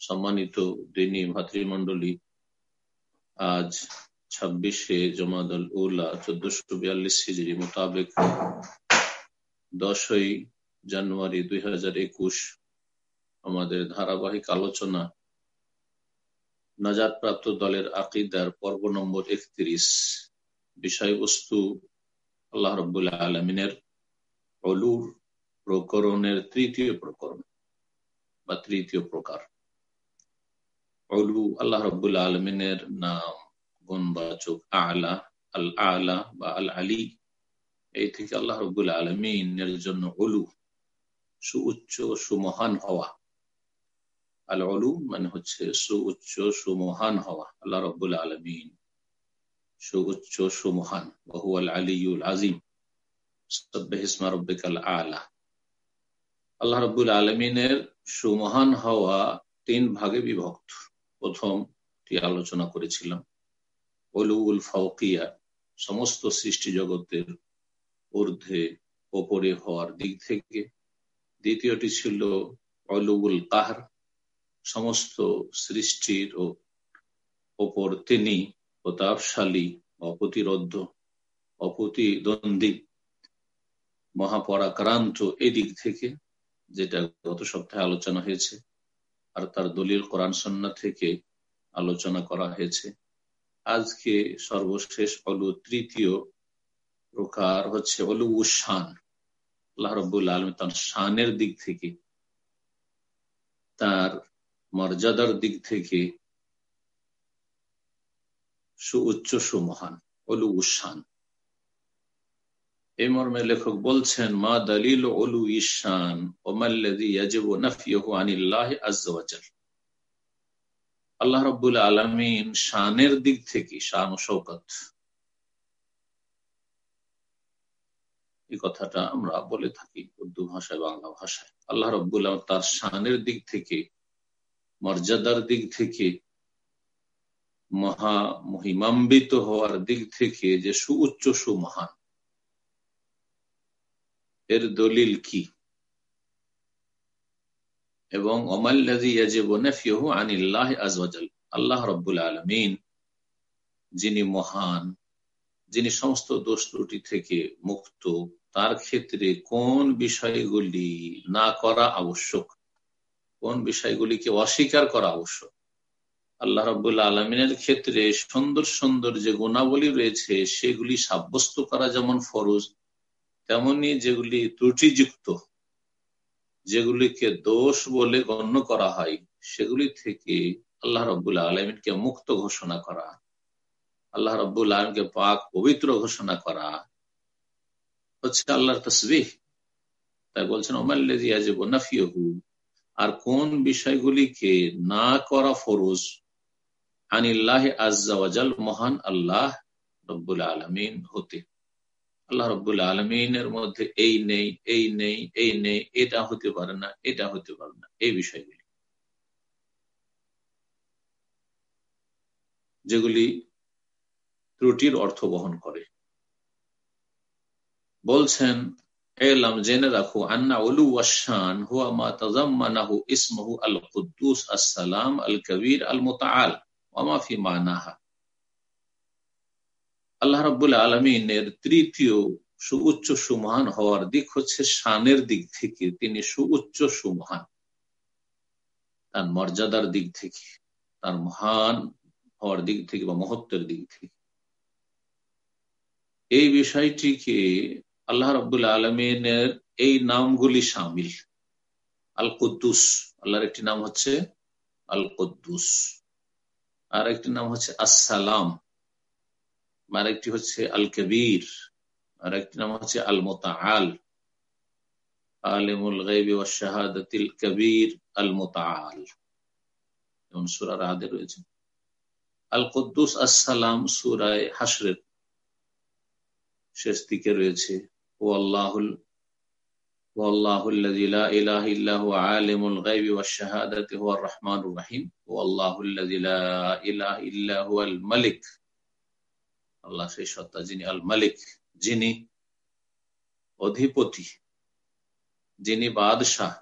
সম্মানিত দিনী ভাতৃমন্ডলী আজ ছাব্বিশে জমাদল উল্লা চোদ্দশো বিয়াল্লিশ হিজড়ি মোতাবেক দশই জানুয়ারি দুই হাজার একুশ আমাদের ধারাবাহিক আলোচনা নাজাদ প্রাপ্ত দলের আকিদার পর্ব নম্বর একত্রিশ, বিষয়বস্তু আল্লাহ রবুল্লাহ আলমিনের অলুর প্রকরণের তৃতীয় প্রকরণ বা তৃতীয় প্রকার। অলু আল্লাহ রবুল্লা আলমিনের নাম গুণবাচক আলা আল আলা বা আল আলী এই থেকে আল্লাহ রবুল্লা আলমিনের জন্য অলু সুউচ্চ সুমহান হওয়া। আল অলু মানে হচ্ছে সুউচ্চ সুমহান হওয়া, আল্লাহ রবুল্লা আলমিন। সুউচ্চ সুমহান বহু আল আলিউল আজিম সব্বাহিসমা রব্বিকাল আলা। আল্লাহ রবুল আলমিনের সুমহান হওয়া তিন ভাগে বিভক্ত। প্রথমটি আলোচনা করেছিলাম। অলুউল ফাউকিয়া সমস্ত সৃষ্টি জগতের ঊর্ধ্বে ওপরে হওয়ার দিক থেকে। দ্বিতীয়টি ছিল অলুউল কাহার, সমস্ত সৃষ্টির ও ওপর তিনি প্রতাপশালী, অপ্রতিরোধ, অপ্রতিদ্বন্দ্বী, মহাপরাক্রান্ত এদিক থেকে, যেটা গত সপ্তাহে আলোচনা হয়েছে। আর তার দলিল কোরআন সন্না থেকে আলোচনা করা হয়েছে। আজকে সর্বশেষ অলু তৃতীয় প্রকার হচ্ছে অলু শান। আল্লাহ রব্বুল আলম তার শানের দিক থেকে, তার মর্যাদার দিক থেকে সুউচ্চ সুমহান অলু শান। এই মর্মে লেখক বলছেন, মা দলিল অলু ঈশান আল্লাহ রব্বুল আলমিন শানের দিক থেকে, শান শৌকত এই কথাটা আমরা বলে থাকি উর্দু ভাষায়, বাংলা ভাষায়। আল্লাহ রব্বুল তার শানের দিক থেকে, মর্যাদার দিক থেকে, মহা মহিমাম্বিত হওয়ার দিক থেকে যে সুউচ্চ, সুমহান এর দলিল কি? এবং আল্লাহ রব্বুল আলমিন যিনি মহান, যিনি সমস্ত দোষ ত্রুটি থেকে মুক্ত, তার ক্ষেত্রে কোন বিষয়গুলি না করা আবশ্যক? কোন বিষয়গুলিকে অস্বীকার করা আবশ্যক? আল্লাহ রবুল্লা আলমিনের ক্ষেত্রে সুন্দর সুন্দর যে গুণাবলী রয়েছে, সেগুলি সাব্যস্ত করা যেমন ফরজ তেমনি যেগুলি ত্রুটিযুক্ত, যেগুলিকে দোষ বলে গণ্য করা হয়, সেগুলি থেকে আল্লাহ রব্বুল্লাহ আলমিনকে মুক্ত ঘোষণা করা, আল্লাহ রব্বুল আলমকে পাক পবিত্র ঘোষণা করা হচ্ছে আল্লাহর তসবিহ। তাই বলছেন ওমাল্লাজিয়াজবনাফিয়হু আর কোন বিষয়গুলিকে না করা ফরজ? আনিল্লাহ আজাল মহান আল্লাহ রব্বুল আলমিন হতে আল্লাহ রব্বুল আলমিনের মধ্যে এই নেই এই নেই এই নেই, এটা হতে পারে না, এটা হতে পারে না, এই বিষয়গুলি। যেগুলি ত্রুটির অর্থ বহন করে। বলছেন, এলাম জেনে রাখো, আন্না উলু ওয়াশান হুয়া মা তাজাম্মানাহু ইসমহু আল কুদ্দুস আসসালাম আল কবির আল মুতাআল ওয়া ফি মানাহা। আল্লাহ রাব্বুল আলমিনের তৃতীয় সুউচ্চ সুমহান হওয়ার দিক হচ্ছে শানের দিক থেকে। তিনি সুউচ্চ সুমহান। তার মর্যাদার দিক থেকে, তার মহান হওয়ার দিক থেকে বা মহত্বের দিক থেকে। এই বিষয়টিকে আল্লাহ রব্বুল আলমিনের এই নামগুলি সামিল। আল কুদ্দুস আল্লাহর একটি নাম হচ্ছে আল কুদ্দুস আর একটি নাম হচ্ছে আসসালাম। আর একটি হচ্ছে আল কবির আর একটি নাম হচ্ছে আল মোতাল আলিমুল গাইবি ওয়া শাহাদাতিল কবির আল মোতাল যেমন সুরার আদে রয়েছে আল কদ্দুস আসসালাম সুরায় হাসরের শেষ দিকে রয়েছে ও আল্লাহুল والله الذي لا إله إلا هو عالم الغيب والشهادة هو الرحمن الرحيم والله الذي لا إله إلا هو الملك আল্লাহ সেই সত্তা, যিনি আল মালিক যিনি অধিপতি, যিনি বাদশাহ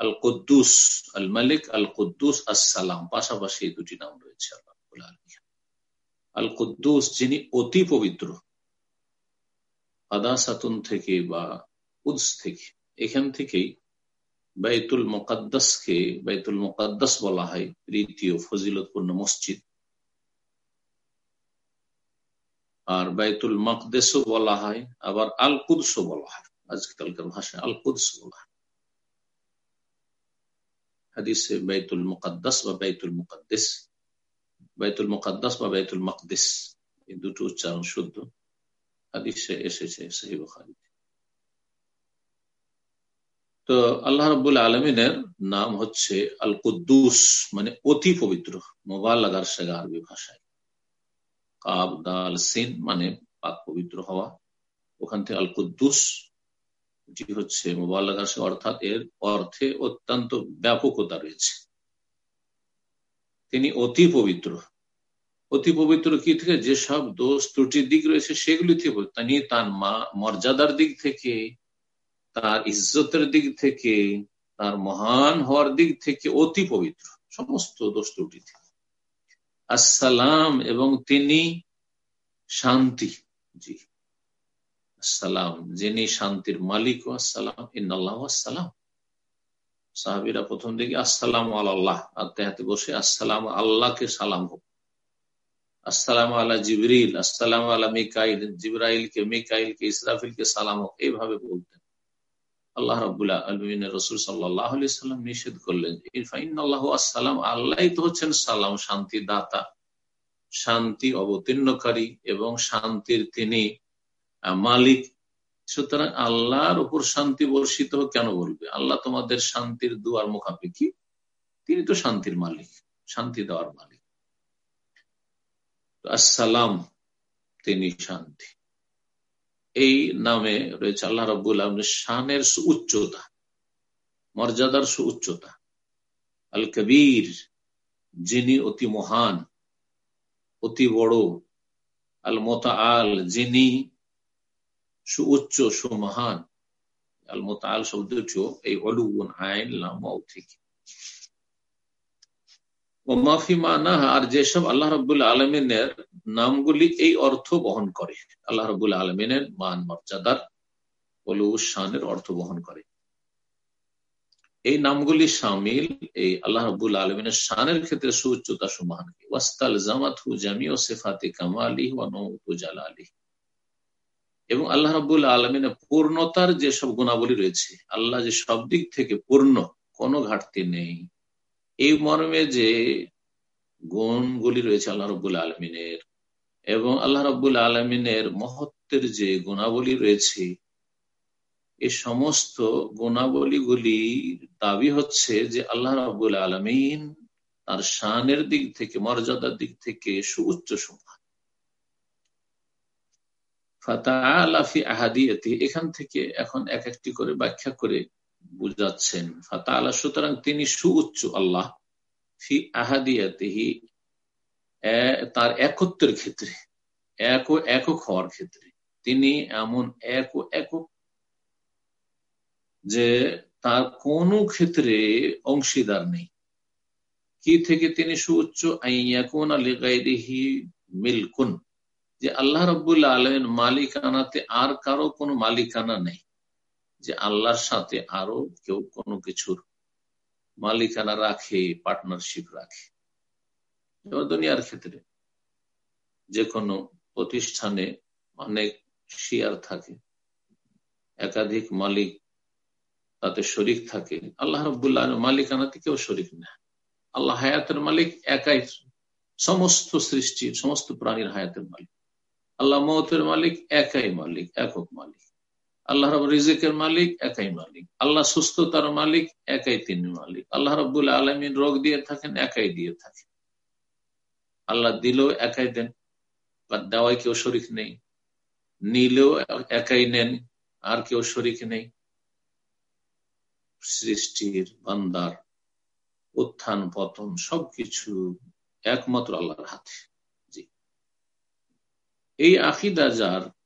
আল কুদ্দুস আল মালিক আল কুদ্দুস আসসালাম। পাশাপাশি এই দুটি নাম রয়েছে আল্লাহ আল কুদ্দুস যিনি অতি পবিত্র, আদাসাতুন থেকে বা উদ্স থেকে, এখান থেকেই বাইতুল মোকাদ্দাসকে বাইতুল মোকাদ্দাস বলা হয় তৃতীয় ফজিলতপূর্ণ মসজিদ। আর বাইতুল মকদেসও বলা হয়, আবার আল কুদসও বলা হয়। আজকালকার ভাষায় আল কুদস বলা হয়। হাদিসে বাইতুল মুকাদ্দাস বা বাইতুল মুকাদ্দেস। বাইতুল মুকাদ্দাস বা বাইতুল মকদেস। এই দুটো উচ্চারণ শুদ্ধ। হাদিসে এসেছে সহি বুখারীতে তো আল্লাহ রবুল আলমিনের নাম হচ্ছে আল কুদ্দুস মানে অতি পবিত্র মোবাইল লাগার সেগা আরবি ভাষায়। কাব দাল সিন মানে পাক পবিত্র হওয়া। ওখান থেকে আল কুদ্দুস এটি হচ্ছে মোবাইল লাগার অর্থাৎ এর অর্থে অত্যন্ত ব্যাপকতা রয়েছে। তিনি অতি পবিত্র। অতি পবিত্র কি থেকে? যেসব দোষ, ত্রুটির দিক রয়েছে, সেগুলি থেকে তিনি তার মা, মর্যাদার দিক থেকে, তার ইজ্জতের দিক থেকে, তার মহান হওয়ার দিক থেকে অতি পবিত্র। সমস্ত দোষ, ত্রুটি থেকে। আসসালাম এবং তিনি শান্তি। জি। আসসালাম। যিনি শান্তির মালিক ও আসসালাম। ইন্নআল্লাহ আসসালাম। সাহাবিরা প্রথম দিকে আসসালাম আল্লাহ আত্মাহাতে বসে আসসালাম আল্লাহকে সালাম হোক। আসসালাম আল্লাহ জিবরিল, আসসালাম আল্লাহ মিকাইল, জিব্রাইলকে, মিকাইলকে, ইসরাফিলকে সালাম হোক। এইভাবে বলতেন। আল্লাহ রাবুল্লাহ আলমিনের রসুল সাল্লাহ সাল্লাম নিষেধ করলেন আল্লাহ আসসালাম আল্লাহ তো হচ্ছেন সালাম, শান্তি দাতা। শান্তি অবতীর্ণকারী এবং শান্তির তিনি মালিক। সুতরাং আল্লাহর উপর শান্তি বর্ষিত কেন বলবে? আল্লাহ তোমাদের শান্তির দুয়ার মুখাপেক্ষি। তিনি তো শান্তির মালিক, শান্তি দেওয়ার মালিক। আসসালাম, তিনি শান্তি। এই নামে রয়েছে আল্লাহ রব্বুল শানের সু উচ্চতা মর্যাদার সুউচ্চতা। আল কবির, যিনি অতি মহান, অতি বড়। আল মোতা আল যিনি সুউচ্চ, সুমহান। আল মোতা আল শব্দটিও এই অলুগুন আইন লামাও থেকে আর যেসব আল্লাহ রবুল্লা আলমিনের নামগুলি এই অর্থ বহন করে। আল্লাহ রবুল্লা আলমিনের মান, মর্যাদার অলু শানের অর্থ বহন করে। এই নামগুলি সামিল এই আল্লাহ রবুল্লা আলমিনের শানের ক্ষেত্রে সুউচ্চতা সুমহান ওয়াস্তাল জামাত জামি ও সেফাতে কামালি জালালি এবং আল্লাহ রবুল্লা আলমিনের পূর্ণতার যেসব গুণাবলী রয়েছে, আল্লাহ যে সব দিক থেকে পূর্ণ, কোনো ঘাটতি নেই। এই মর্মে যে গুণগুলি রয়েছে আল্লাহ রবুল আলমিনের এবং আল্লাহ রবুল আলমিনের মহত্বের যে গুণাবলী রয়েছে এই সমস্ত গুণাবলীগুলি দাবি হচ্ছে যে আল্লাহ রবুল আলমিন তার শানের দিক থেকে, মর্যাদার দিক থেকে সুউচ্চ সমান ফাতাফি আহাদিয়তি, এখান থেকে এখন এক একটি করে ব্যাখ্যা করে বুঝাচ্ছেন। ফাতা আল্লাহ সুতরাং তিনি সুউচ্চ আল্লাহ ফি আহাদিয়াতিহি তার একত্বের ক্ষেত্রে, এক ও একক হওয়ার ক্ষেত্রে। তিনি এমন এক ও একক যে তার কোন ক্ষেত্রে অংশীদার নেই। কি থেকে তিনি সুউচ্চ? আইয়াকুন আলিগাইরিহি মিলকুন, যে আল্লাহ রব্বুল্লা আলমের মালিকানাতে আর কারও কোনো মালিকানা নেই। যে আল্লাহর সাথে আরও কেউ কোনো কিছুর মালিকানা রাখে পার্টনারশিপ রাখে। দুনিয়ার ক্ষেত্রে যে কোনো প্রতিষ্ঠানে অনেক শেয়ার থাকে। একাধিক মালিক তাতে শরিক থাকে। আল্লাহ রবুল্লাহ মালিকানাতে কেউ শরিক না। আল্লাহ হায়াতের মালিক একাই সমস্ত সৃষ্টি সমস্ত প্রাণীর হায়াতের মালিক। আল্লাহ মতের মালিক একাই মালিক, একক মালিক। আল্লাহ রব রিজিকের মালিক একাই মালিক। আল্লাহ সুস্থতার মালিক একাই তিনি মালিক। আল্লাহ রবুল আলমিন রোগ দিয়ে থাকেন, একাই দিয়ে থাকেন। আল্লাহ দিলেও একাই দেন বা দেওয়ায় কেউ শরিক নেই। নিলেও একাই নেন, আর কেউ শরিক নেই। সৃষ্টির, বান্দার, উত্থান, পতন সবকিছু একমাত্র আল্লাহর হাতে। জি। এই আকিদা যার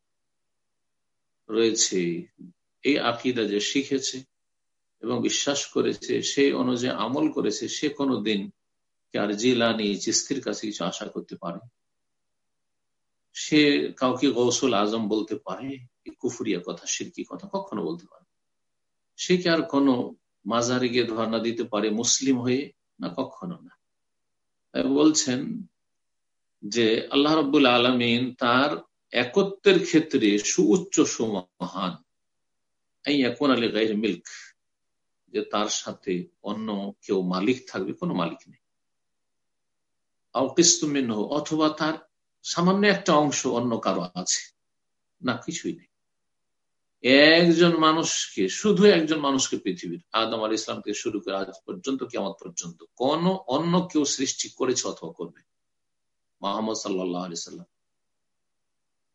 রয়েছে, এই আকিদা যে শিখেছে এবং বিশ্বাস করেছে সেই অনুযায়ী আমল করেছে, সে কোনো দিন আর জিলানি চিস্তির কাছে কিছু আশা করতে পারে। সে কাউকে গৌসুল আজম বলতে পারে কুফুরিয়া কথা সিরকি কথা, কখনো বলতে পারে সে কি আর কোনো মাজারে গিয়ে ধর্ণা দিতে পারে, মুসলিম হয়ে? না, কখনো না। বলছেন যে আল্লাহ রব্বুল আলমিন তার একত্বের ক্ষেত্রে সুউচ্চ সুমহান। এখন আলী গাইর মিল্ক, যে তার সাথে অন্য কেউ মালিক থাকবে, কোনো মালিক নেই। আউকিস্তুমিন অথবা তার সামান্য একটা অংশ অন্য কারও আছে, না কিছুই নেই। একজন মানুষকে, শুধু একজন মানুষকে পৃথিবীর, আদম আল ইসলাম থেকে শুরু করে আজ পর্যন্ত কেমন পর্যন্ত, কোন অন্য কেউ সৃষ্টি করেছে অথবা করবে। মোহাম্মদ সাল্লাহ আলি সাল্লাম।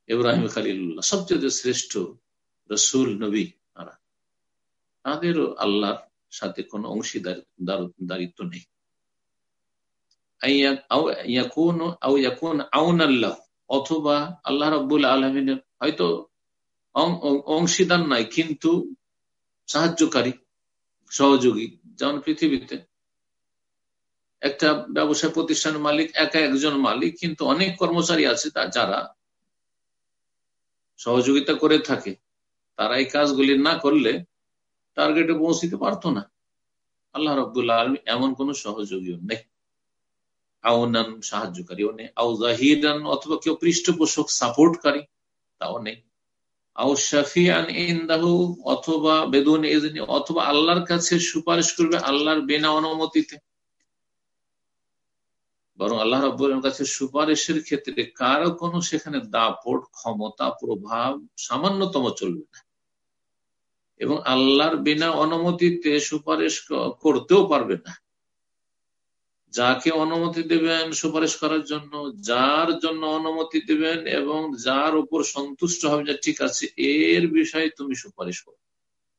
ইব্রাহিম খালিল্লাহ সবচেয়ে শ্রেষ্ঠ রসুল নবী তারা। তাদেরও আল্লাহর সাথে কোনো অংশীদার দারিত্ব নেই। অথবা আল্লাহ রব্বুল আলমিনের হয়তো অংশীদার নাই, কিন্তু সাহায্যকারী, সহযোগী। যেমন পৃথিবীতে একটা ব্যবসা প্রতিষ্ঠানের মালিক, একা একজন মালিক, কিন্তু অনেক কর্মচারী আছে যারা সহযোগিতা করে থাকে, তারা এই কাজগুলি না করলে টার্গেটে পৌঁছিতে পারতো না। আল্লাহ রবুল্লাহ আলমী এমন কোন সহযোগীও নেই। আউনান সাহায্যকারীও নেই আউ জাহিরান অথবা কেউ পৃষ্ঠপোষক, সাপোর্টকারী, তাও নেই। আউ শাফিয়ান ইন্দাহু অথবা বেদুন অথবা আল্লাহর কাছে সুপারিশ করবে আল্লাহর বেনা অনুমতিতে। বরং আল্লাহ রব্বুলের কাছে সুপারিশের ক্ষেত্রে কারও কোনো সেখানে দাপট, ক্ষমতা, প্রভাব সামান্যতম চলবে না। এবং আল্লাহর বিনা অনুমতিতে সুপারিশ করতেও পারবে না। যাকে অনুমতি দেবেন সুপারিশ করার জন্য, যার জন্য অনুমতি দেবেন এবং যার উপর সন্তুষ্ট হবে যে ঠিক আছে, এর বিষয়ে তুমি সুপারিশ করো।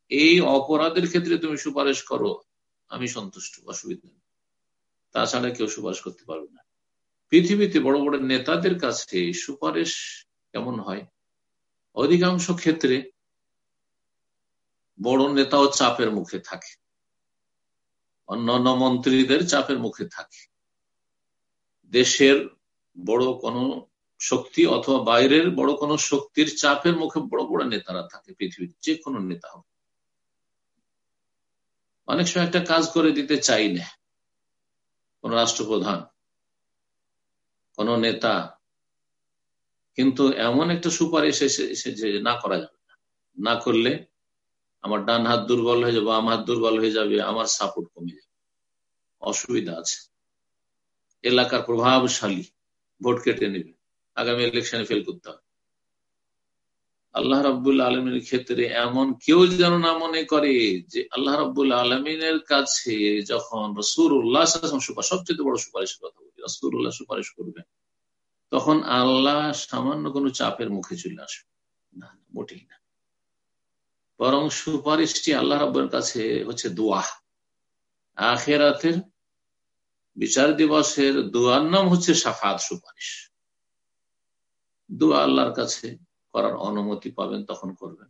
এই অপরাধের ক্ষেত্রে তুমি সুপারিশ করো, আমি সন্তুষ্ট, অসুবিধা নেই। তাছাড়া কেউ সুপারিশ করতে পারবে না। পৃথিবীতে বড় বড় নেতাদের কাছে সুপারিশ কেমন হয়? অধিকাংশ ক্ষেত্রে বড় নেতাও চাপের মুখে থাকে। অন্যান্য মন্ত্রীদের চাপের মুখে থাকে। দেশের বড় কোনো শক্তি অথবা বাইরের বড় কোনো শক্তির চাপের মুখে বড় বড় নেতারা থাকে পৃথিবীর যে কোনো নেতা হোক। অনেক সময় একটা কাজ করে দিতে চাই না। কোন রাষ্ট্রপ্রধান, কোন নেতা, কিন্তু এমন একটা সুপারিশ এসে যে না করা যাবে না। না করলে আমার ডান হাত দুর্বল হয়ে যাবে আমার হাত দুর্বল হয়ে যাবে, আমার সাপোর্ট কমে যাবে। অসুবিধা আছে। এলাকার প্রভাবশালী ভোট কেটে নেবে। আগামী ইলেকশনে ফেল করতে হবে। আল্লাহ রাবুল আলমিনের ক্ষেত্রে এমন কেউ যেন না মনে করে যে আল্লাহ রাবুল আলমিনের কাছে যখন রসুর উল্লাহ সবচেয়ে বড় সুপারিশের কথা বলি রসুর উল্লাহ সুপারিশ করবেন, তখন আল্লাহ সামান্য কোনো চাপের মুখে চলে আসবে। না মোটেই না। বরং সুপারিশটি আল্লাহ রাব্বের কাছে হচ্ছে দোয়া। আখেরাতের বিচার দিবসের দোয়ার নাম হচ্ছে সাফাত সুপারিশ। দোয়া আল্লাহর কাছে করার অনুমতি পাবেন তখন করবেন।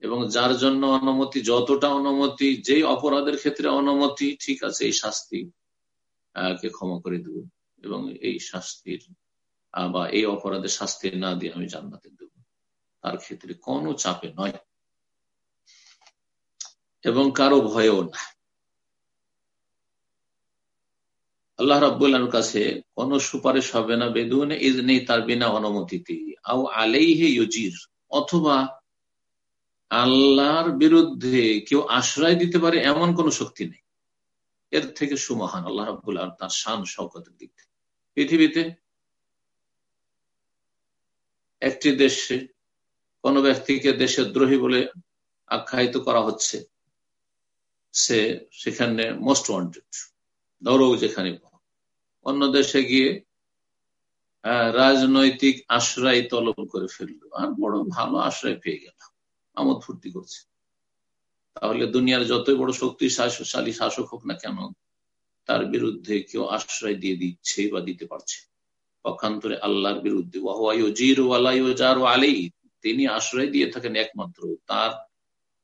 এবং যার জন্য অনুমতি, যতটা অনুমতি, যেই অপরাধের ক্ষেত্রে অনুমতি, ঠিক আছে, এই শাস্তি কে ক্ষমা করে দেব এবং এই শাস্তির বা এই অপরাধের শাস্তি না দিয়ে আমি জান্নাতে দেব। তার ক্ষেত্রে কোনো চাপে নয়। এবং কারও ভয়ও না। আল্লাহ রাবুল্লাহর কাছে কোন সুপারিশ হবে না। বেদুন ইজ নেই তার বিনা অনুমতিতে অথবা আল্লাহর বিরুদ্ধে কেউ আশ্রয় দিতে পারে এমন কোন শক্তি নেই। এর থেকে সুমহান, আল্লাহ রাবুল্লাহ তার শান শওকতের দিক থেকে। পৃথিবীতে একটি দেশে কোন ব্যক্তিকে দেশের দ্রোহী বলে আখ্যায়িত করা হচ্ছে, সে সেখানে মোস্ট ওয়ান্টেড দৌড় যেখানে অন্য দেশে গিয়ে রাজনৈতিক আশ্রয় তলব করে ফেলল। আর বড় ভালো আশ্রয় পেয়ে গেল আমোদ ফুর্তি করছে। তাহলে দুনিয়ার যতই বড় শক্তিশালী শাসক হোক না কেন, তার বিরুদ্ধে কেউ আশ্রয় দিয়ে দিচ্ছে বা দিতে পারছে। পক্ষান্তরে আল্লাহর বিরুদ্ধে আলী তিনি আশ্রয় দিয়ে থাকেন একমাত্র। তার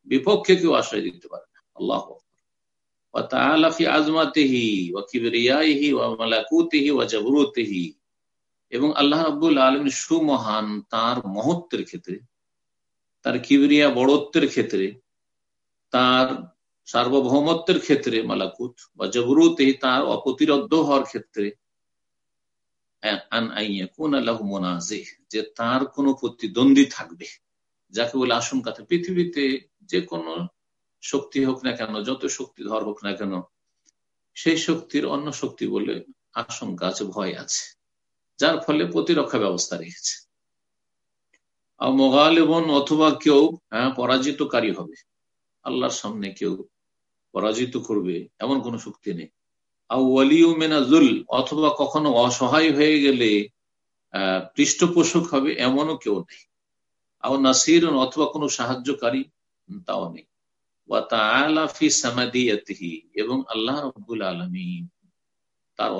বিপক্ষে কেউ আশ্রয় দিতে পারে না। আল্লাহ এবং আল্লাহ আব্বুল আলম সুমহান তার মহত্বের ক্ষেত্রে, তার কিবরিয়া বড়ত্বের ক্ষেত্রে, তার সার্বভৌমত্বের ক্ষেত্রে মালাকুত, বা জবরুতে তার অপ্রতিরোধ হওয়ার ক্ষেত্রে যে তার কোনো প্রতিদ্বন্দ্বী থাকবে। যাকে বলে আশঙ্কা পৃথিবীতে যে কোনো শক্তি হোক না কেন, যত শক্তিধর হোক না কেন, সেই শক্তির অন্য শক্তি বলে আশঙ্কা আছে, ভয় আছে। যার ফলে প্রতিরক্ষা ব্যবস্থা রেখেছে মোগালেবন অথবা কেউ হ্যাঁ পরাজিতকারী হবে। আল্লাহর সামনে কেউ পরাজিত করবে, এমন কোন শক্তি নেই। মেনাজুল অথবা কখনো অসহায় হয়ে গেলে আহ পৃষ্ঠপোষক হবে, এমনও কেউ নেই। আও নাসির অথবা কোনো সাহায্যকারী তাও নেই। এবং আল্লাহ রবুল আলমী তার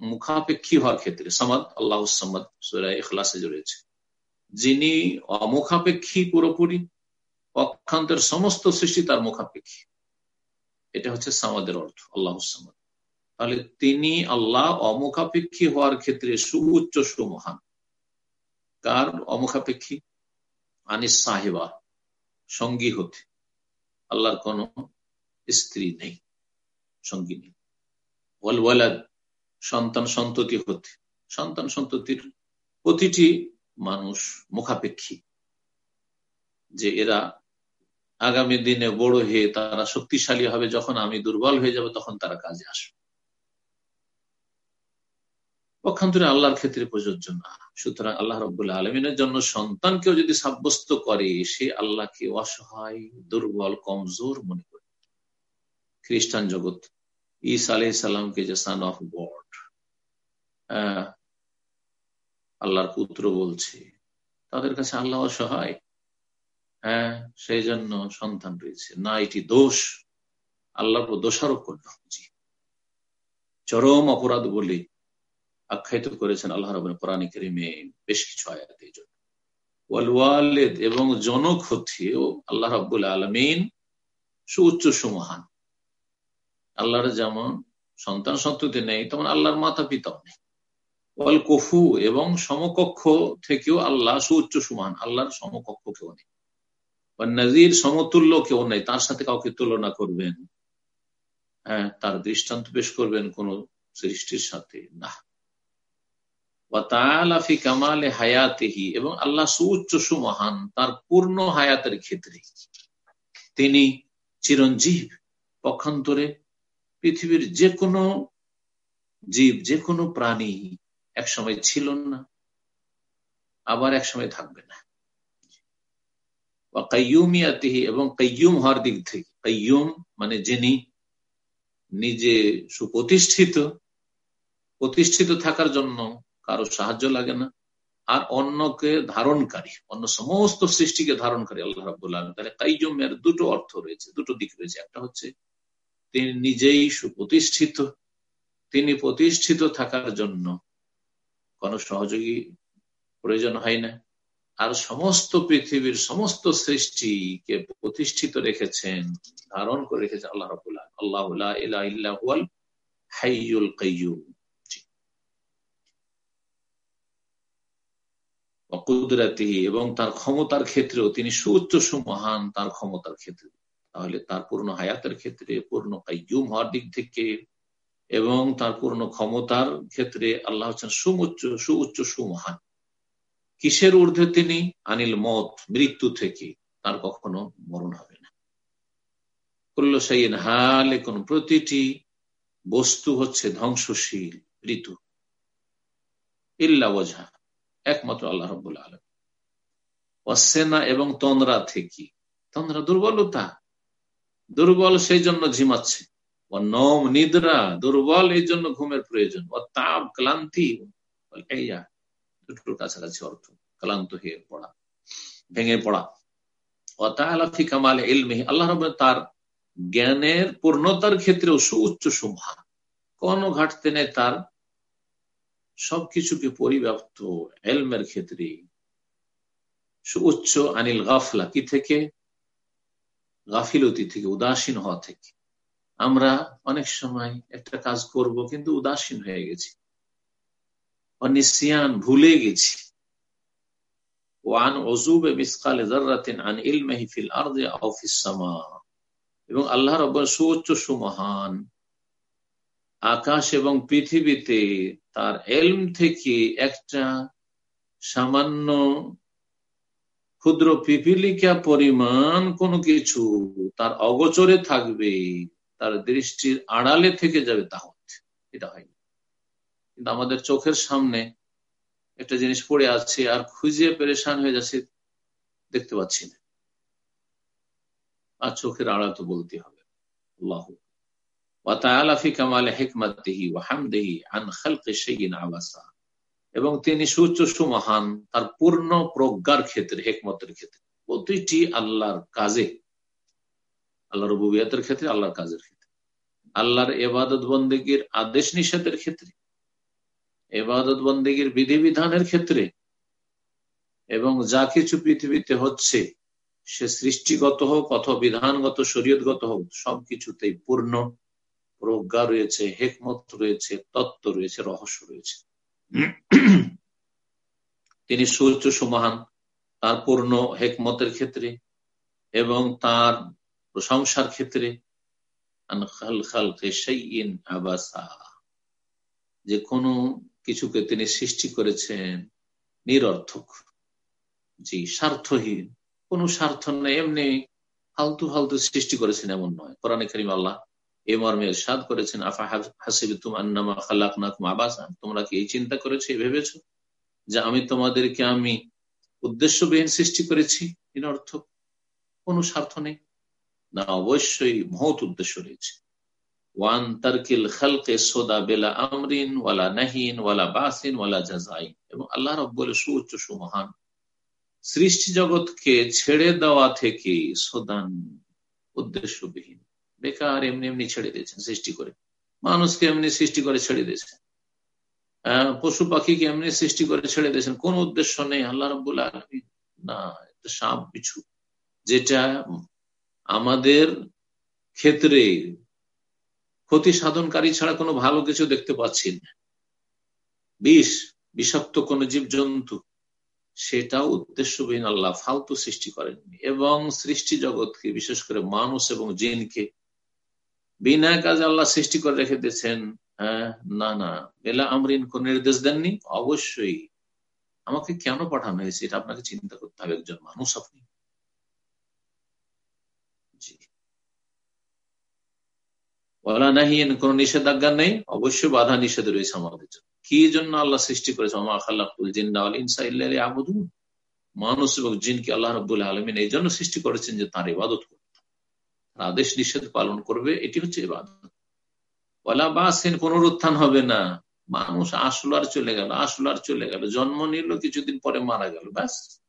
মুখাপেক্ষী হওয়ার ক্ষেত্রে সমাদ আল্লাহ সামাদ এখলাসে রয়েছে যিনি অমুখাপেক্ষী পুরোপুরি পক্ষান্তের সমস্ত সৃষ্টি, তার মুখাপেক্ষী এটা হচ্ছে সামাদের অর্থ আল্লাহ সামাদ তাহলে তিনি আল্লাহ অমুখাপেক্ষী হওয়ার ক্ষেত্রে সুউচ্চ সুমহান কার অমুখাপেক্ষী আনিস সাহেবা সঙ্গী হতে। আল্লাহর কোন স্ত্রী নেই। সঙ্গী নেই। সন্তান সন্ততি হতে। সন্তান সন্ততির প্রতিটি মানুষ মুখাপেক্ষী। যে এরা আগামী দিনে বড় হয়ে তারা শক্তিশালী হবে, যখন আমি দুর্বল হয়ে যাব, তখন তারা কাজে আসবে। পক্ষান্তরে আল্লাহর ক্ষেত্রে প্রযোজ্য না। সুতরাং আল্লাহ রবাহ আলমিনের জন্য সন্তানকেও যদি সাব্যস্ত করে, সে আল্লাহকে অসহায়, দুর্বল, কমজোর মনে করে। খ্রিস্টান জগৎ ইস আলহ সাল্লামকে যে সান অফ গড আল্লাহর পুত্র বলছে, তাদের কাছে আল্লাহ অসহায় হ্যাঁ সেই জন্য সন্তান রয়েছে। না, এটি দোষ, আল্লাহর দোষারোপ করল জি। চরম অপরাধ বলে আখ্যায়িত করেছেন আল্লাহ রবেন কোরআন করিমে বেশ কিছু আয়াত এই জন্য ওয়ালওয়ালেদ এবং জনক হতেও আল্লাহ রব্বুল আলমিন সুউচ্চ সুমহান। আল্লাহর যেমন সন্তান সন্ততি নেই, তেমন আল্লাহর মাতা পিতাও নেই। ওয়াল কফু এবং সমকক্ষ থেকেও আল্লাহ সুউচ্চ সুমহান আল্লাহর সমকক্ষ কেউ নেই। নাজির সমতুল্য কেউ নেই, তার সাথে কাউকে তুলনা করবেন হ্যাঁ তার দৃষ্টান্ত পেশ করবেন কোন সৃষ্টির সাথে না। কামালে হায়াতেহি, এবং আল্লাহ সুউচ্চ সুমহান, তার পূর্ণ হায়াতের ক্ষেত্রে তিনি চিরঞ্জীব, পক্ষান্তরে পৃথিবীর যে কোনো জীব যে কোনো প্রাণী একসময় ছিল না, আবার একসময় থাকবে না। এবং কাইয়ুম হওয়ার দিক থেকে, কাইয়ুম মানে যিনি নিজে সুপ্রতিষ্ঠিত, প্রতিষ্ঠিত থাকার জন্য কারও সাহায্য লাগে না, আর অন্যকে ধারণকারী, অন্য সমস্ত সৃষ্টিকে ধারণকারী, আল্লাহ রাবুল্লাহ তাহলে কাইজমের দুটো অর্থ রয়েছে, দুটো দিক রয়েছে। একটা হচ্ছে তিনি নিজেই সুপ্রতিষ্ঠিত। তিনি প্রতিষ্ঠিত থাকার জন্য কোন সহযোগী প্রয়োজন হয় না। আর সমস্ত পৃথিবীর সমস্ত সৃষ্টিকে প্রতিষ্ঠিত রেখেছেন, ধারণ করে রেখেছেন আল্লাহ রবুল্লাহ আল্লাহ ইল্লাহ হাইয়ুল কাইয়ুম। কুদরাতি এবং তার ক্ষমতার ক্ষেত্রেও তিনি সুউচ্চ সুমহান তার ক্ষমতার ক্ষেত্রে তাহলে তার পূর্ণ হায়াতের ক্ষেত্রে, পূর্ণ কাইয়ুম হওয়ার দিক থেকে এবং তার পূর্ণ ক্ষমতার ক্ষেত্রে আল্লাহ হচ্ছেন সুউচ্চ সুউচ্চ, সুমহান। কিসের ঊর্ধ্বে তিনি? আনিল মত মৃত্যু থেকে। তার কখনো মরণ হবে না। করল সেই হালে কোন প্রতিটি বস্তু হচ্ছে ধ্বংসশীল ঋতু ইল্লা একমাত্র আল্লাহ রব্বুল আলম অসেনা এবং তন্দ্রা থেকে। তন্দ্রা দুর্বলতা। দুর্বল সেই জন্য ঝিমাচ্ছে। নম নিদ্রা, দুর্বল এই জন্য ঘুমের প্রয়োজন। ও তাপ ক্লান্তি দুটোর কাছাকাছি অর্থ, ক্লান্ত হয়ে পড়া, ভেঙে পড়া। কামাল আল্লাহ রব তার জ্ঞানের পূর্ণতার ক্ষেত্রেও সুউচ্চ সুভা কোন ঘাটতে নেই তার সবকিছুকে পরিব্যাপ্ত এলমের ক্ষেত্রে। সুউচ্চ আনিল গাফলা, কি থেকে? গাফিলতি থেকে, উদাসীন হওয়া থেকে। আমরা অনেক সময় একটা কাজ করব কিন্তু উদাসীন হয়ে গেছি। অনিসিয়ান ভুলে গেছি। আন এবং আল্লাহ সুউচ্চ সুমহান আকাশ এবং পৃথিবীতে তার এলম থেকে একটা সামান্য ক্ষুদ্র পিপিলিকা পরিমাণ কোনো কিছু তার অগোচরে থাকবে, তার দৃষ্টির আড়ালে থেকে যাবে তা হচ্ছে। এটা হয়নি। কিন্তু আমাদের চোখের সামনে একটা জিনিস পড়ে আছে আর খুঁজে পেরেশান হয়ে যাচ্ছে, দেখতে পাচ্ছি না। আর চোখের আড়া তো বলতে হবে। আল্লাহ এবং তিনি সুচ্চ সুমহান তার পূর্ণ প্রজ্ঞার ক্ষেত্রে, হেকমতের ক্ষেত্রে। প্রতিটি আল্লাহর কাজে আল্লাহ রবুবিয়াতের ক্ষেত্রে, আল্লাহর কাজের ক্ষেত্রে। আল্লাহর এবাদত বন্দীগীর আদেশ নিষেধের ক্ষেত্রে, এবাদত বন্দীগীর বিধিবিধানের ক্ষেত্রে, এবং যা কিছু পৃথিবীতে হচ্ছে, সে সৃষ্টিগত হোক অথবা বিধানগত, শরীয়তগত হোক সবকিছুতেই পূর্ণ প্রজ্ঞা রয়েছে, হেকমত রয়েছে, তত্ত্ব রয়েছে, রহস্য রয়েছে। তিনি সূর্য সুমহান, তার পূর্ণ হেকমতের ক্ষেত্রে এবং তার প্রশংসার ক্ষেত্রে। যে কোনো কিছুকে তিনি সৃষ্টি করেছেন নিরর্থক। জি, স্বার্থহীন। কোন স্বার্থ নেই, এমনি ফালতু ফালতু সৃষ্টি করেছেন এমন নয়। কোরআনে করিম আল্লাহ এ মর্মে সাদ করেছেন, আফা হাসিবি তুম আন্নামা খাল্লাক নাকুম আবাসা তোমরা কি এই চিন্তা করেছ ভেবেছ? যে আমি তোমাদেরকে আমি উদ্দেশ্যবিহীন সৃষ্টি করেছি নিরর্থক কোন স্বার্থ নেই? না, অবশ্যই মহৎ উদ্দেশ্য রয়েছে। ওয়ান তারকিল খালকে সোদা বেলা আমরিন, ওয়ালা নাহিন, ওয়ালা বাসিন, ওয়ালা জাজাই এবং আল্লাহ রব্বুল সুউচ্চ সুমহান। সৃষ্টি জগৎকে ছেড়ে দেওয়া থেকে সোদান উদ্দেশ্যবিহীন। বেকার এমনি এমনি ছেড়ে দিয়েছেন সৃষ্টি করে। মানুষকে এমনি সৃষ্টি করে ছেড়ে দিয়েছেন। পশু পাখিকে এমনি সৃষ্টি করে ছেড়ে দিয়েছেন। কোন উদ্দেশ্য নেই। আল্লাহ রব্বুল আলমী না সাপ বিছু। যেটা আমাদের ক্ষেত্রে ক্ষতি সাধনকারী ছাড়া কোনো ভালো কিছু দেখতে পাচ্ছি না। বিষ, বিষাক্ত কোন জীব জন্তু সেটাও উদ্দেশ্যবিহীন আল্লাহ ফালতু সৃষ্টি করেননি। এবং সৃষ্টি জগৎকে, বিশেষ করে মানুষ এবং জিনকে বিনা কাজে আল্লাহ সৃষ্টি করে রেখে দিয়েছেন হ্যাঁ না না। বেলা আমরিন কোন নির্দেশ দেননি? অবশ্যই। আমাকে কেন পাঠানো হয়েছে? এটা আপনাকে চিন্তা করতে হবে একজন মানুষ আপনি। ওলা কোন নিষেধাজ্ঞা নেই? অবশ্যই বাধা নিষেধ রয়েছে আমাদের জন্য। কি জন্য আল্লাহ সৃষ্টি করেছে? আমা খাল্লাকুল জিন্দা ইনসা ইল্লা আবুদুন মানুষ এবং জিনকে আল্লাহ রবুল্লাহ আলমিন এই জন্য সৃষ্টি করেছেন যে তার ইবাদত করতে আদেশ নিষেধ পালন করবে, এটি হচ্ছে ইবাদত ওলা বাসেন, পুনরুত্থান হবে না। মানুষ আসলো আর চলে গেল, আসলো আর চলে গেল, জন্ম নিল, কিছুদিন পরে মারা গেল, ব্যাস।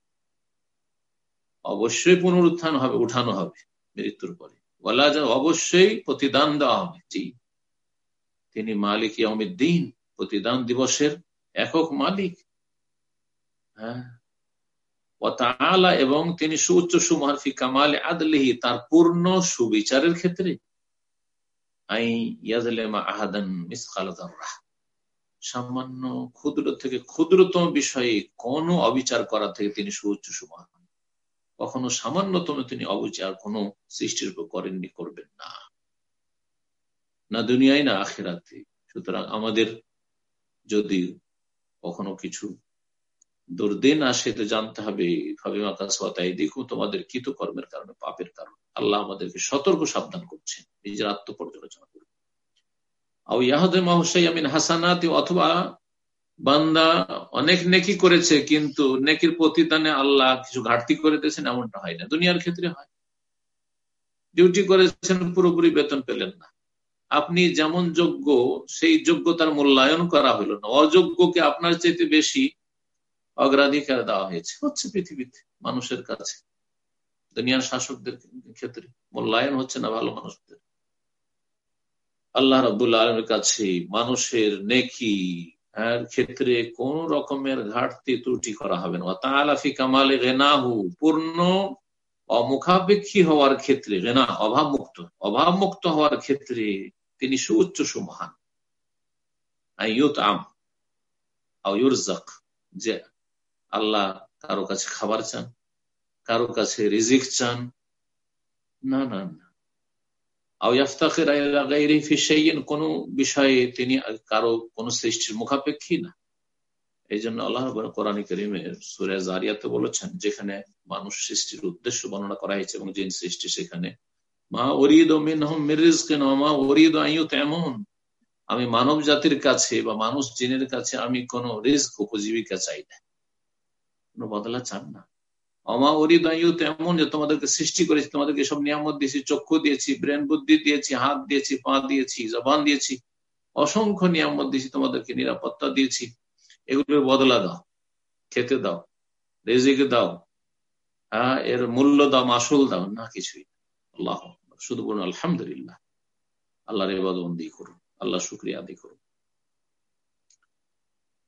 অবশ্যই পুনরুত্থান হবে, উঠানো হবে মৃত্যুর পরে। যায় অবশ্যই প্রতিদান দেওয়া হবে। জি। তিনি মালিক দিন প্রতিদান দিবসের একক মালিক। হ্যাঁ। এবং তিনি সুউচ্চ সুমারফি কামাল আদলিহি, তার পূর্ণ সুবিচারের ক্ষেত্রে। সামান্য ক্ষুদ্র থেকে ক্ষুদ্রতম বিষয়ে কোন অবিচার করা থেকে তিনি সুউচ্চ সুমহান। কখনো সামান্যতম তিনি অবিচার কোনো সৃষ্টির উপর করেননি, করবেন না। না দুনিয়ায়, না আখেরাতে। সুতরাং আমাদের যদি কখনো কিছু দুর্দিন আসে তো জানতে হবে দেখো তোমাদের কৃত কর্মের কারণে, পাপের কারণে। আল্লাহ আমাদেরকে সতর্ক সাবধান করছেন, নিজের আত্মপর্যালোচনা করবে আমিন হাসানাতে, অথবা বান্দা অনেক নেকি করেছে, কিন্তু নেকির প্রতিদানে আল্লাহ কিছু ঘাটতি করে দিয়েছেন, এমনটা হয় না। দুনিয়ার ক্ষেত্রে হয়। ডিউটি করেছেন, পুরোপুরি বেতন পেলেন না। আপনি যেমন যোগ্য, সেই যোগ্যতার মূল্যায়ন করা হলো না। অযোগ্যকে আপনার চাইতে বেশি অগ্রাধিকার দেওয়া হয়েছে। হচ্ছে পৃথিবীতে, মানুষের কাছে। দুনিয়ার শাসকদের ক্ষেত্রে মূল্যায়ন হচ্ছে না ভালো মানুষদের। আল্লাহ রবুল্লা আলমের কাছে মানুষের নেকি ক্ষেত্রে কোন রকমের ঘাটতি ত্রুটি করা হবে না। তালাফি কামালে রেনাহু পূর্ণ অমুখাপেক্ষী হওয়ার ক্ষেত্রে রেনা অভাব মুক্ত অভাব মুক্ত হওয়ার ক্ষেত্রে তিনি সুউচ্চ সুমহান। আম যে আল্লাহ কারও কাছে খাবার চান, কারও কাছে রিজিক চান, না না না। কোন বিষয়ে তিনি কারও কোন সৃষ্টির মুখাপেক্ষী না। এই জন্য আল্লাহ কোরআন করিমের সুরে জারিয়াতে বলেছেন, যেখানে মানুষ সৃষ্টির উদ্দেশ্য বর্ণনা করা হয়েছে এবং জিন সৃষ্টি সেখানে, মা ওরিদ মা ওরিদ তেমন আমি মানব জাতির কাছে বা মানুষ জিনের কাছে আমি কোন রিস্ক উপজীবিকা চাই না। কোনো বদলা চান না। অমা অরিদায়ু তেমন যে তোমাদেরকে সৃষ্টি করেছি, তোমাদেরকে সব নিয়ামত দিয়েছি, চক্ষু দিয়েছি, ব্রেন বুদ্ধি দিয়েছি, হাত দিয়েছি, পা দিয়েছি, জবান দিয়েছি, অসংখ্য নিয়ামত দিয়েছি, তোমাদেরকে নিরাপত্তা দিয়েছি। এগুলোর বদলা দাও, খেতে দাও, রেজিকে দাও হ্যাঁ এর মূল্য দাও, মাসুল দাও, না কিছুই আল্লাহ শুধু বলুন, আলহামদুলিল্লাহ। আল্লাহর এবাদবন্দি করুন আল্লাহ শুক্রিয়া আদি করুন।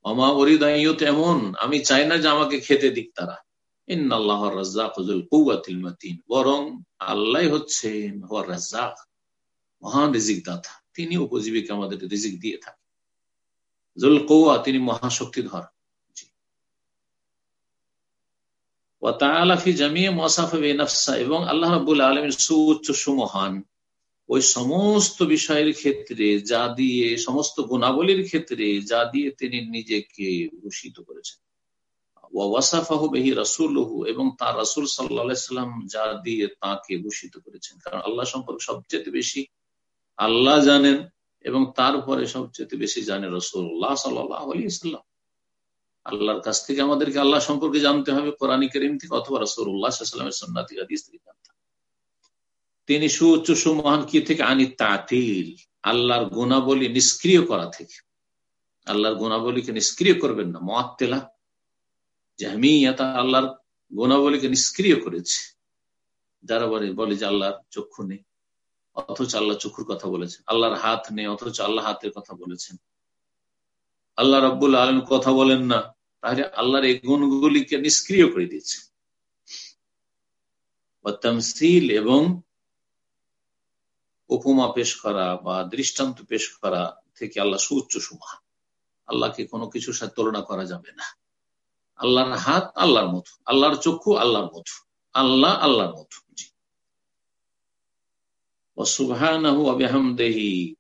অমা অরিদাইয়ত এমন আমি চাই না যে আমাকে খেতে দিক তারা। বরং আল্লাহ হচ্ছেন রাজ্জাক, মহান রিজিক দাতা তিনি উপজীবিকা আমাদের রিজিক দিয়ে থাকে জুল কৌয়া তিনি মহাশক্তিধর। এবং আল্লাহ রাবুল আলমের সুউচ্চ সুমহান। ওই সমস্ত বিষয়ের ক্ষেত্রে, যা দিয়ে, সমস্ত গুণাবলীর ক্ষেত্রে, যা দিয়ে তিনি নিজেকে ভূষিত করেছেন। এবং তার রাসুল সাল্লাম যা দিয়ে তাকে ভূষিত করেছেন। কারণ আল্লাহ সম্পর্কে সবচেয়ে বেশি আল্লাহ জানেন, এবং তারপরে সবচেয়ে বেশি জানে রসুল্লাহ সাল্লাহ আলী ইসলাম আল্লাহর কাছ থেকে আমাদেরকে আল্লাহ সম্পর্কে জানতে হবে কোরআনী করিম থেকে, অথবা রসুল্লাহামের সন্ন্যাতি হাদিস থেকে জানতে তিনি সুউচ্চ সুমহান কি থেকে? আনি তাতিল। আল্লাহর গুণাবলী নিষ্ক্রিয় করা থেকে। আল্লাহর গুণাবলীকে নিষ্ক্রিয় করবেন না। মহাত্তেলা জাহমিয়াতা আল্লাহর গুণাবলীকে নিষ্ক্রিয় করেছে। যারা বলে বলে যে আল্লাহর চক্ষু নেই। অথচ আল্লাহ চক্ষুর কথা বলেছেন। আল্লাহর হাত নেই, অথচ আল্লাহ হাতের কথা বলেছেন। আল্লাহ রব্বুল আলম কথা বলেন না। তাহলে আল্লাহর এই গুণগুলিকে নিষ্ক্রিয় করে দিয়েছে। এবং উপমা পেশ করা বা দৃষ্টান্ত পেশ করা থেকে আল্লাহ সুউচ্চ সুমা আল্লাহকে কোনো কিছুর সাথে তুলনা করা যাবে না। আল্লাহর হাত আল্লাহর মতো, আল্লাহর চক্ষু আল্লাহর মতো, আল্লাহ আল্লাহর মতো।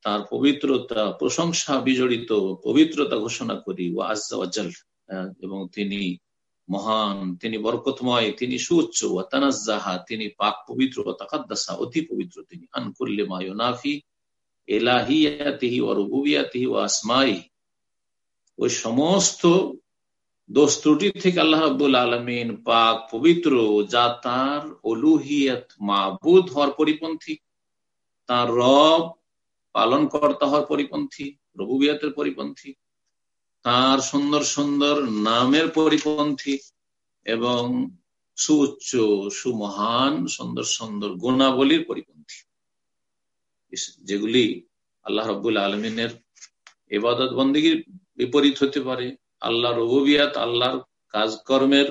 তার পবিত্রতা, প্রশংসা বিজড়িত, পবিত্রতা ঘোষণা করি ও আজাল এবং তিনি মহান, তিনি বরকতময়, তিনি সুচ্চ ও তানাজাহা তিনি পাক পবিত্র তাকাদ্দাসা অতি পবিত্র তিনি। আনকুল্লে মায়নাফি এলাহিয়াতিহি ও রুবুবিয়াতিহি ও আসমাই ওই সমস্ত দোষ ত্রুটি থেকে আল্লাহ আব্দুল আলমিন পাক পবিত্র, যা তার অলুহিয়ত মাবুদ হওয়ার পরিপন্থী, তার রব পালন কর্তা হওয়ার পরিপন্থী, রবুবিয়াতের পরিপন্থী তার সুন্দর সুন্দর নামের পরিপন্থী এবং সুউচ্চ, সুমহান, সুন্দর সুন্দর গুণাবলীর পরিপন্থী। যেগুলি আল্লাহ রবুল আলমিনের এবাদত বন্দীগীর বিপরীত হতে পারে। আল্লাহ রবিয়াত আল্লাহর কাজকর্মের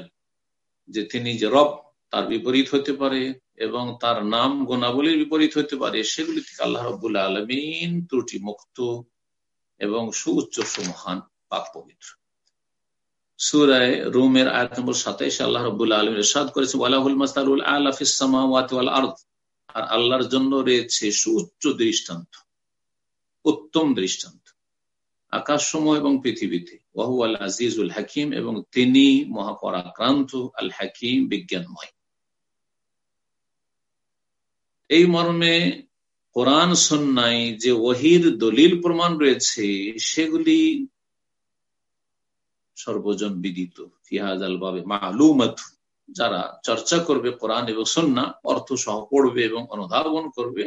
যে তিনি যে রব, তার বিপরীত হতে পারে এবং তার নাম গুণাবলীর বিপরীত হতে পারে। সেগুলি থেকে আল্লাহ রবুল্লা আলমিন ত্রুটি মুক্ত এবং সুউচ্চ, সুমহান। পাক পবিত্র। সুরায় আয়াত নম্বর আল্লাহ আলম করেছে, ওয়ালাহুল ওয়াল আর আল্লাহর জন্য রয়েছে সুউচ্চ দৃষ্টান্ত, উত্তম দৃষ্টান্ত। এবং পৃথিবীতে ওয়াহু আল আজিজুল হাকিম, এবং তিনি মহাপরাক্রান্ত আল হাকিম বিজ্ঞানময়। এই মর্মে কোরআন সন্ন্যায় যে ওহির দলিল প্রমাণ রয়েছে, সেগুলি সর্বজন বিদিত ফিহাজ আল বাবে যারা চর্চা করবে কোরআন এবং সন্না অর্থ সহ পড়বে এবং অনুধাবন করবে,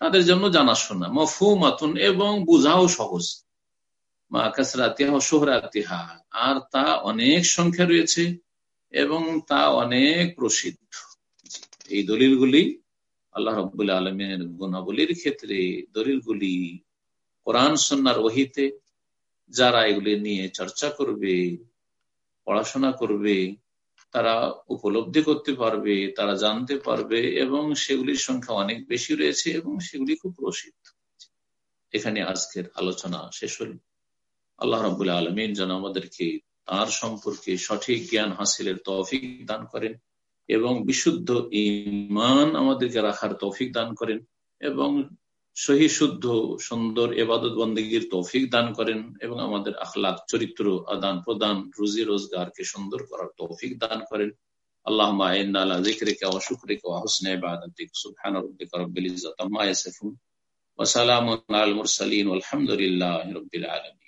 তাদের জন্য জানাশোনা মফুমাতুন এবং বুঝাও সহজ। মা কাসরাতিহা সোহরাতিহা আর তা অনেক সংখ্যা রয়েছে এবং তা অনেক প্রসিদ্ধ। এই দলিলগুলি আল্লাহ রব্বুল আলমের গুণাবলীর ক্ষেত্রে দলিলগুলি কোরআন সন্ন্যার ওহিতে যারা এগুলি নিয়ে চর্চা করবে, পড়াশোনা করবে, তারা উপলব্ধি করতে পারবে, তারা জানতে পারবে এবং সেগুলির সংখ্যা অনেক বেশি রয়েছে এবং সেগুলি খুব প্রসিদ্ধ। এখানে আজকের আলোচনা শেষ হল। আল্লাহ রবুল্লা আলমিন যেন আমাদেরকে তার সম্পর্কে সঠিক জ্ঞান হাসিলের তৌফিক দান করেন এবং বিশুদ্ধ ইমান আমাদেরকে রাখার তৌফিক দান করেন এবং সহি, শুদ্ধ, সুন্দর এবাদত বন্দীগীর তৌফিক দান করেন এবং আমাদের আখলাক চরিত্র আদান প্রদান, রুজি রোজগারকে সুন্দর করার তৌফিক দান করেন। আল্লাহ আলা যিকরিকা ওয়া শুকরিকা হুসনি ইবাদাতিক। সুবহান রাব্বিকা রাব্বিল ইজ্জাতি আম্মা ইয়াসিফুন। ওয়া সালামুন আলাল মুরসালিন। ওয়ালহামদুলিল্লাহি রব্বিল আলামিন।